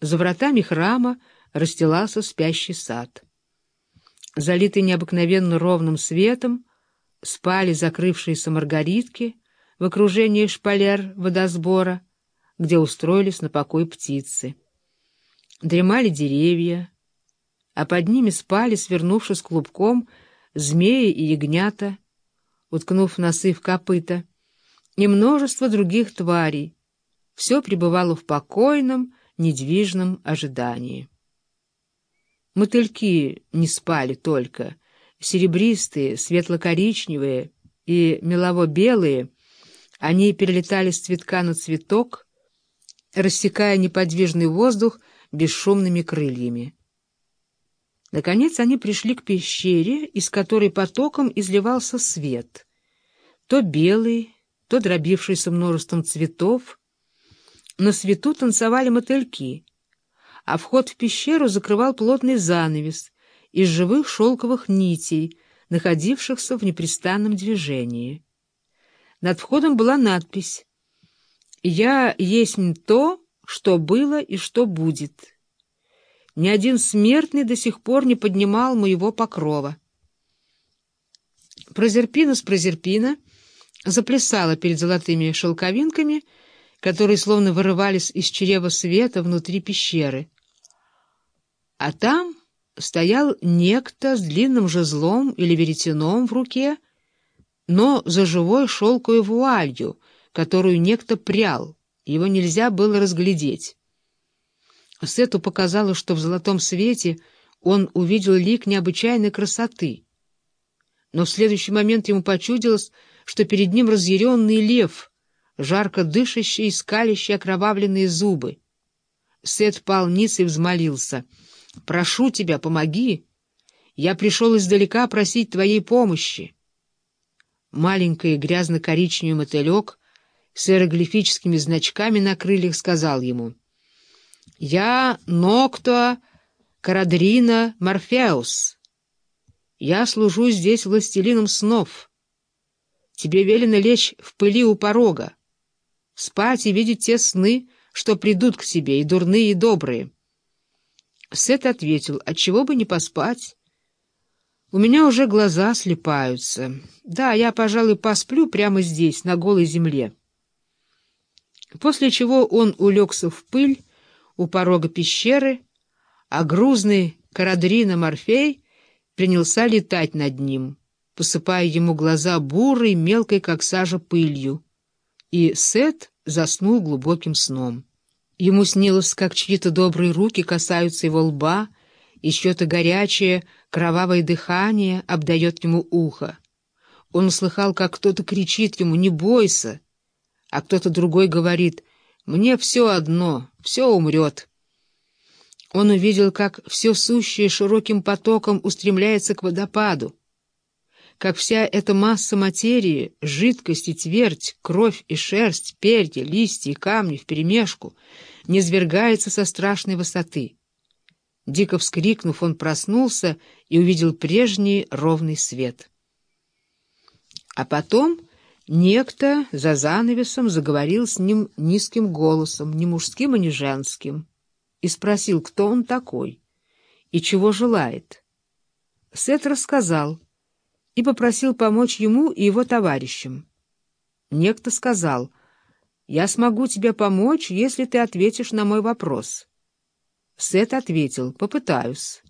За вратами храма расстилался спящий сад. Залитый необыкновенно ровным светом, спали закрывшиеся маргаритки в окружении шпалер водосбора, где устроились на покой птицы. Дремали деревья, а под ними спали, свернувшись клубком, змеи и ягнята, уткнув носы в копыта, и множество других тварей. Все пребывало в покойном, недвижном ожидании. Мотыльки не спали только, серебристые, светло-коричневые и мелово-белые, они перелетали с цветка на цветок, рассекая неподвижный воздух бесшумными крыльями. Наконец они пришли к пещере, из которой потоком изливался свет, то белый, то дробившийся множеством цветов. На свету танцевали мотыльки, а вход в пещеру закрывал плотный занавес из живых шелковых нитей, находившихся в непрестанном движении. Над входом была надпись «Я есть то, что было и что будет». Ни один смертный до сих пор не поднимал моего покрова. Прозерпина с Прозерпина заплясала перед золотыми шелковинками, которые словно вырывались из чрева света внутри пещеры. А там стоял некто с длинным жезлом или веретеном в руке, но за живой шелковой вуалью, которую некто прял, его нельзя было разглядеть. Сету показалось, что в золотом свете он увидел лик необычайной красоты. Но в следующий момент ему почудилось, что перед ним разъяренный лев, жарко дышащий и скалящий окровавленные зубы. Сет пал ниц и взмолился. «Прошу тебя, помоги! Я пришел издалека просить твоей помощи!» Маленький грязно-коричневый мотылек с иероглифическими значками на крыльях сказал ему — я Нокто Карадрина Морфеус. Я служу здесь властелином снов. Тебе велено лечь в пыли у порога, спать и видеть те сны, что придут к тебе, и дурные, и добрые. Сет ответил, отчего бы не поспать? У меня уже глаза слепаются. Да, я, пожалуй, посплю прямо здесь, на голой земле. После чего он улегся в пыль, у порога пещеры, а грузный Карадрина Морфей принялся летать над ним, посыпая ему глаза бурой, мелкой, как сажа, пылью. И Сет заснул глубоким сном. Ему снилось, как чьи-то добрые руки касаются его лба, и чье-то горячее, кровавое дыхание обдает ему ухо. Он услыхал, как кто-то кричит ему «Не бойся!», а кто-то другой говорит мне все одно, все умрет. Он увидел, как все сущее широким потоком устремляется к водопаду, как вся эта масса материи, жидкость и твердь, кровь и шерсть, перья, листья и камни вперемешку, низвергается со страшной высоты. Дико вскрикнув, он проснулся и увидел прежний ровный свет. А потом... Некто за занавесом заговорил с ним низким голосом, не мужским и не женским, и спросил, кто он такой и чего желает. Сет рассказал и попросил помочь ему и его товарищам. Некто сказал, «Я смогу тебе помочь, если ты ответишь на мой вопрос». Сет ответил, «Попытаюсь».